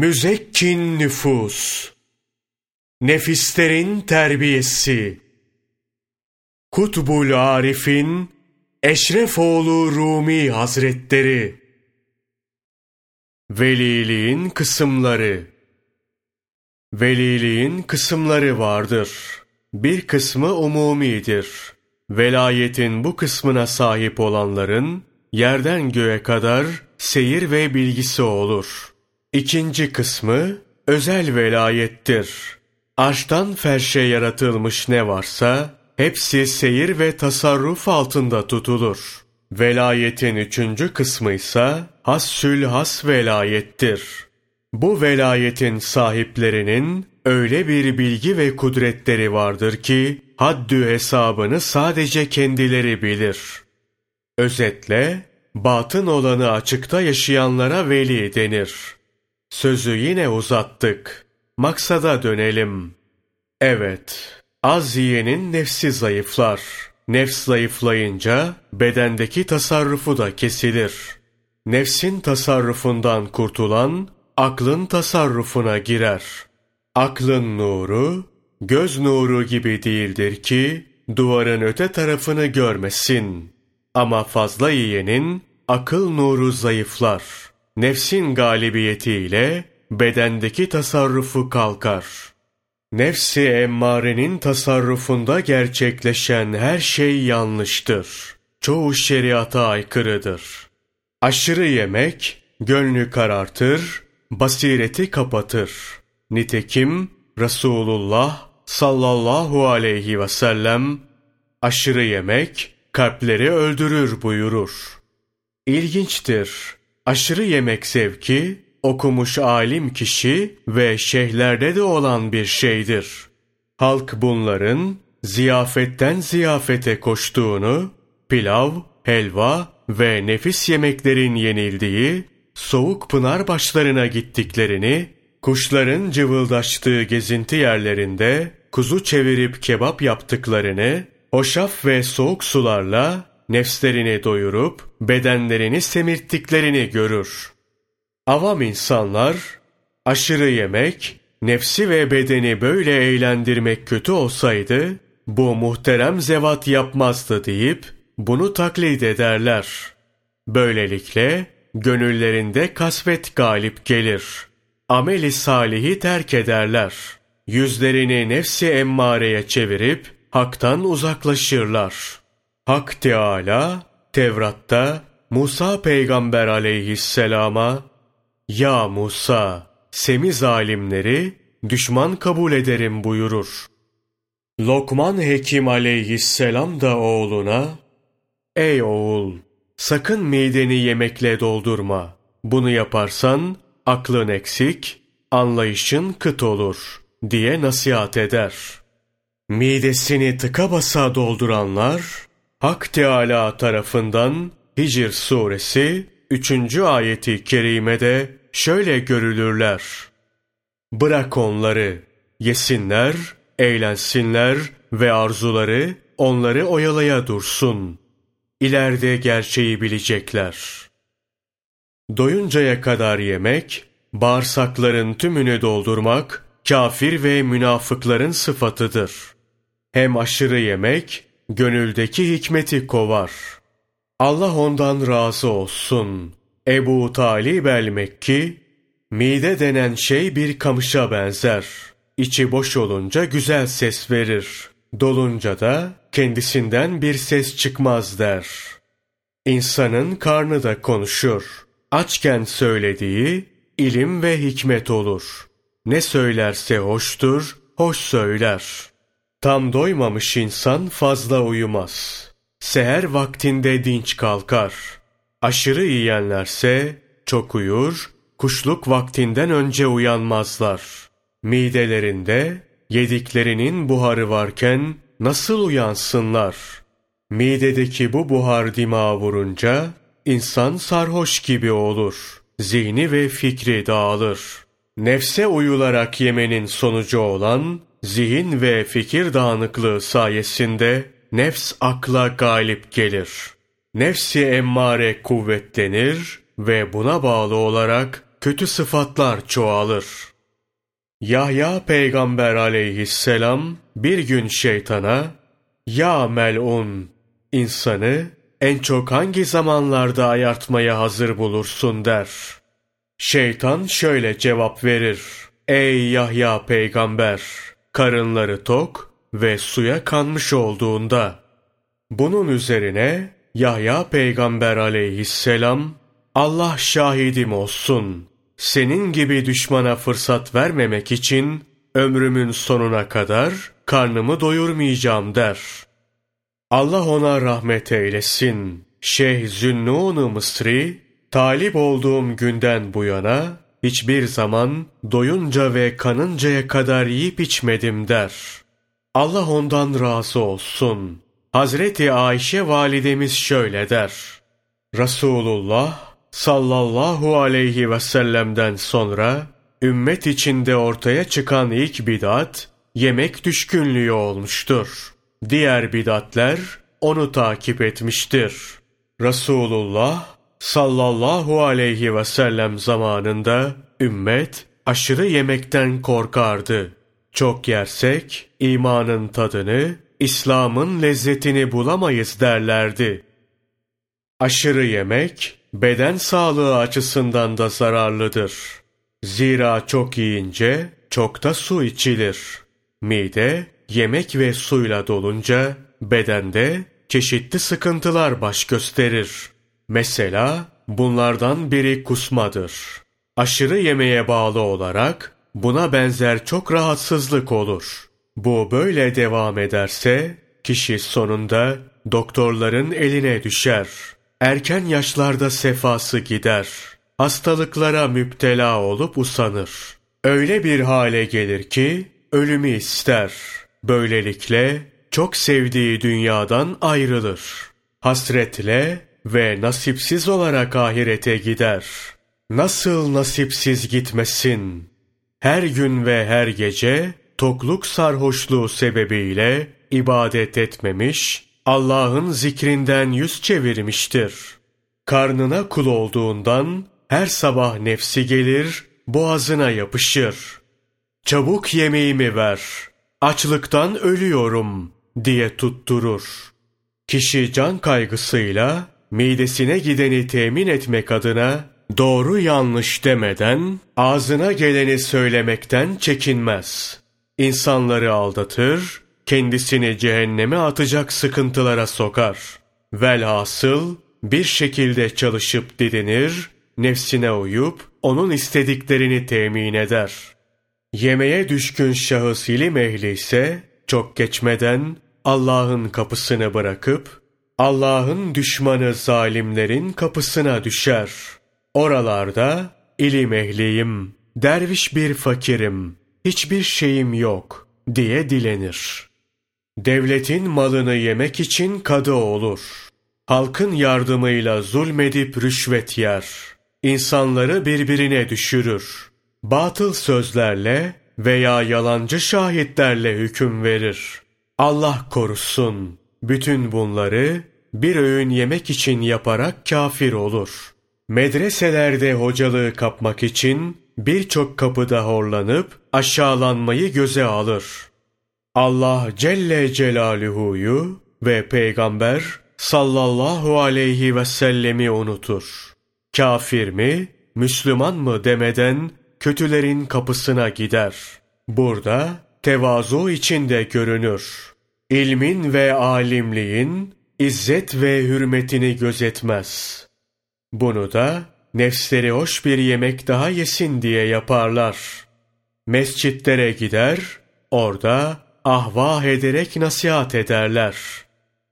Müzekkin nüfus, nefislerin terbiyesi, Kutbul Arif'in Eşrefoğlu Rumi Hazretleri, Veliliğin kısımları, Veliliğin kısımları vardır. Bir kısmı umumidir. Velayetin bu kısmına sahip olanların, yerden göğe kadar seyir ve bilgisi olur. İkinci kısmı özel velayettir. Aştan ferşe yaratılmış ne varsa hepsi seyir ve tasarruf altında tutulur. Velayetin üçüncü kısmı ise hassül has velayettir. Bu velayetin sahiplerinin öyle bir bilgi ve kudretleri vardır ki haddü hesabını sadece kendileri bilir. Özetle batın olanı açıkta yaşayanlara veli denir. Sözü yine uzattık. Maksada dönelim. Evet, az yiyenin nefsi zayıflar. Nefs zayıflayınca bedendeki tasarrufu da kesilir. Nefsin tasarrufundan kurtulan aklın tasarrufuna girer. Aklın nuru göz nuru gibi değildir ki duvarın öte tarafını görmesin. Ama fazla yiyenin akıl nuru zayıflar. Nefsin galibiyetiyle bedendeki tasarrufu kalkar. Nefsi emmarenin tasarrufunda gerçekleşen her şey yanlıştır. Çoğu şeriata aykırıdır. Aşırı yemek gönlü karartır, basireti kapatır. Nitekim Resulullah sallallahu aleyhi ve sellem aşırı yemek kalpleri öldürür buyurur. İlginçtir. Aşırı yemek zevki okumuş alim kişi ve şeyhlerde de olan bir şeydir. Halk bunların ziyafetten ziyafete koştuğunu, pilav, helva ve nefis yemeklerin yenildiği, soğuk pınar başlarına gittiklerini, kuşların cıvıldaştığı gezinti yerlerinde kuzu çevirip kebap yaptıklarını, hoşaf ve soğuk sularla nefslerini doyurup bedenlerini semirttiklerini görür. Avam insanlar aşırı yemek, nefsi ve bedeni böyle eğlendirmek kötü olsaydı bu muhterem zevat yapmazdı deyip bunu taklit ederler. Böylelikle gönüllerinde kasvet galip gelir. Ameli salihi terk ederler. Yüzlerini nefsi emmareye çevirip haktan uzaklaşırlar. Hak Teala Tevrat'ta Musa peygamber aleyhisselama ya Musa, semi zalimleri düşman kabul ederim buyurur. Lokman Hekim aleyhisselam da oğluna, Ey oğul, sakın mideni yemekle doldurma. Bunu yaparsan aklın eksik, anlayışın kıt olur diye nasihat eder. Midesini tıka basa dolduranlar, Hak Teala tarafından Hicr suresi 3. ayeti kerimede şöyle görülürler. Bırak onları, yesinler, eğlensinler ve arzuları onları oyalaya dursun. İleride gerçeği bilecekler. Doyuncaya kadar yemek, bağırsakların tümünü doldurmak, kafir ve münafıkların sıfatıdır. Hem aşırı yemek, gönüldeki hikmeti kovar. Allah ondan razı olsun.'' Ebu Talib el-Mekki, mide denen şey bir kamışa benzer. İçi boş olunca güzel ses verir. Dolunca da kendisinden bir ses çıkmaz der. İnsanın karnı da konuşur. Açken söylediği ilim ve hikmet olur. Ne söylerse hoştur, hoş söyler. Tam doymamış insan fazla uyumaz. Seher vaktinde dinç kalkar.'' Aşırı yiyenlerse çok uyur, kuşluk vaktinden önce uyanmazlar. Midelerinde yediklerinin buharı varken nasıl uyansınlar? Midedeki bu buhar dimağa vurunca insan sarhoş gibi olur. Zihni ve fikri dağılır. Nefse uyularak yemenin sonucu olan zihin ve fikir dağınıklığı sayesinde nefs akla galip gelir.'' Nefsi emmare kuvvetlenir ve buna bağlı olarak kötü sıfatlar çoğalır. Yahya peygamber aleyhisselam bir gün şeytana, Ya melun, insanı en çok hangi zamanlarda ayartmaya hazır bulursun der. Şeytan şöyle cevap verir. Ey Yahya peygamber! Karınları tok ve suya kanmış olduğunda. Bunun üzerine Yahya peygamber aleyhisselam Allah şahidim olsun. Senin gibi düşmana fırsat vermemek için ömrümün sonuna kadar karnımı doyurmayacağım der. Allah ona rahmet eylesin. Şeyh Zünnun-u Mısri, talip olduğum günden bu yana hiçbir zaman doyunca ve kanıncaya kadar yiyip içmedim der. Allah ondan razı olsun. Hazreti Ayşe validemiz şöyle der. Resulullah sallallahu aleyhi ve sellem'den sonra ümmet içinde ortaya çıkan ilk bidat yemek düşkünlüğü olmuştur. Diğer bidatler onu takip etmiştir. Resulullah sallallahu aleyhi ve sellem zamanında ümmet aşırı yemekten korkardı. Çok yersek imanın tadını, İslam'ın lezzetini bulamayız derlerdi. Aşırı yemek beden sağlığı açısından da zararlıdır. Zira çok yiyince çok da su içilir. Mide yemek ve suyla dolunca bedende çeşitli sıkıntılar baş gösterir. Mesela bunlardan biri kusmadır. Aşırı yemeğe bağlı olarak buna benzer çok rahatsızlık olur. Bu böyle devam ederse kişi sonunda doktorların eline düşer. Erken yaşlarda sefası gider. Hastalıklara müptela olup usanır. Öyle bir hale gelir ki ölümü ister. Böylelikle çok sevdiği dünyadan ayrılır. Hasretle ve nasipsiz olarak ahirete gider. Nasıl nasipsiz gitmesin? Her gün ve her gece tokluk sarhoşluğu sebebiyle ibadet etmemiş, Allah'ın zikrinden yüz çevirmiştir. Karnına kul olduğundan her sabah nefsi gelir, boğazına yapışır. Çabuk yemeğimi ver, açlıktan ölüyorum diye tutturur. Kişi can kaygısıyla midesine gideni temin etmek adına doğru yanlış demeden ağzına geleni söylemekten çekinmez. İnsanları aldatır, kendisini cehenneme atacak sıkıntılara sokar. Velhasıl bir şekilde çalışıp didinir, nefsine uyup onun istediklerini temin eder. Yemeğe düşkün şahıs ilim ehli ise çok geçmeden Allah'ın kapısını bırakıp Allah'ın düşmanı zalimlerin kapısına düşer. Oralarda ilim ehliyim, derviş bir fakirim, hiçbir şeyim yok diye dilenir. Devletin malını yemek için kadı olur. Halkın yardımıyla zulmedip rüşvet yer. İnsanları birbirine düşürür. Batıl sözlerle veya yalancı şahitlerle hüküm verir. Allah korusun. Bütün bunları bir öğün yemek için yaparak kafir olur. Medreselerde hocalığı kapmak için birçok kapıda horlanıp aşağılanmayı göze alır. Allah Celle Celaluhu'yu ve Peygamber sallallahu aleyhi ve sellemi unutur. Kafir mi, Müslüman mı demeden kötülerin kapısına gider. Burada tevazu içinde görünür. İlmin ve alimliğin izzet ve hürmetini gözetmez. Bunu da nefsleri hoş bir yemek daha yesin diye yaparlar. Mescitlere gider, orada ahvah ederek nasihat ederler.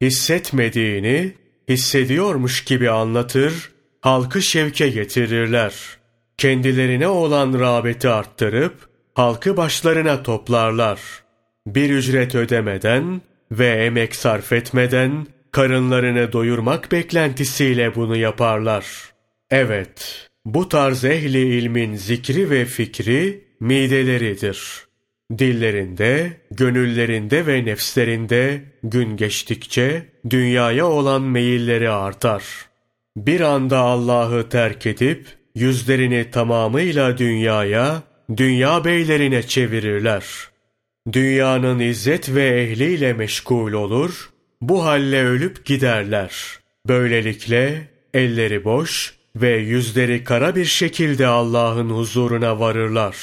Hissetmediğini hissediyormuş gibi anlatır, halkı şevke getirirler. Kendilerine olan rağbeti arttırıp, halkı başlarına toplarlar. Bir ücret ödemeden ve emek sarf etmeden, karınlarını doyurmak beklentisiyle bunu yaparlar. Evet, bu tarz ehli ilmin zikri ve fikri mideleridir. Dillerinde, gönüllerinde ve nefslerinde gün geçtikçe dünyaya olan meyilleri artar. Bir anda Allah'ı terk edip yüzlerini tamamıyla dünyaya, dünya beylerine çevirirler. Dünyanın izzet ve ehliyle meşgul olur, bu halle ölüp giderler. Böylelikle elleri boş ve yüzleri kara bir şekilde Allah'ın huzuruna varırlar.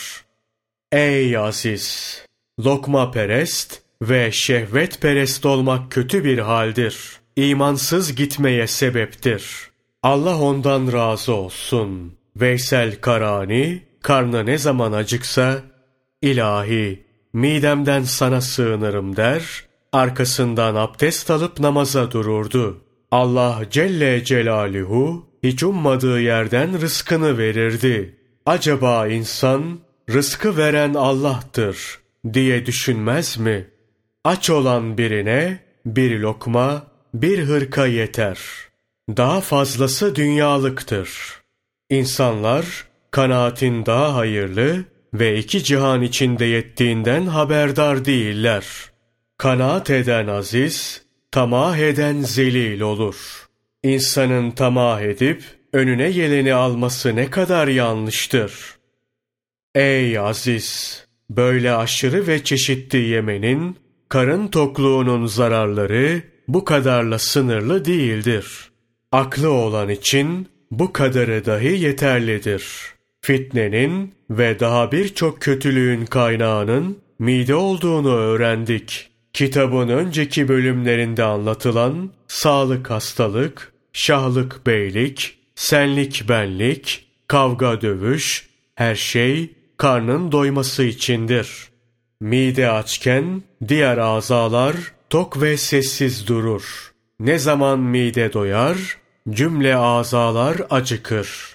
Ey aziz! Lokma perest ve şehvet perest olmak kötü bir haldir. İmansız gitmeye sebeptir. Allah ondan razı olsun. Veysel Karani, karnı ne zaman acıksa, ilahi, midemden sana sığınırım der, arkasından abdest alıp namaza dururdu. Allah Celle Celaluhu, hiç ummadığı yerden rızkını verirdi. Acaba insan, rızkı veren Allah'tır diye düşünmez mi? Aç olan birine bir lokma, bir hırka yeter. Daha fazlası dünyalıktır. İnsanlar kanaatin daha hayırlı ve iki cihan içinde yettiğinden haberdar değiller. Kanaat eden aziz, tamah eden zelil olur. İnsanın tamah edip önüne geleni alması ne kadar yanlıştır. Ey aziz! Böyle aşırı ve çeşitli yemenin, karın tokluğunun zararları bu kadarla sınırlı değildir. Aklı olan için bu kadarı dahi yeterlidir. Fitnenin ve daha birçok kötülüğün kaynağının mide olduğunu öğrendik. Kitabın önceki bölümlerinde anlatılan sağlık hastalık, şahlık beylik, senlik benlik, kavga dövüş, her şey karnın doyması içindir. Mide açken diğer azalar tok ve sessiz durur. Ne zaman mide doyar, cümle azalar acıkır.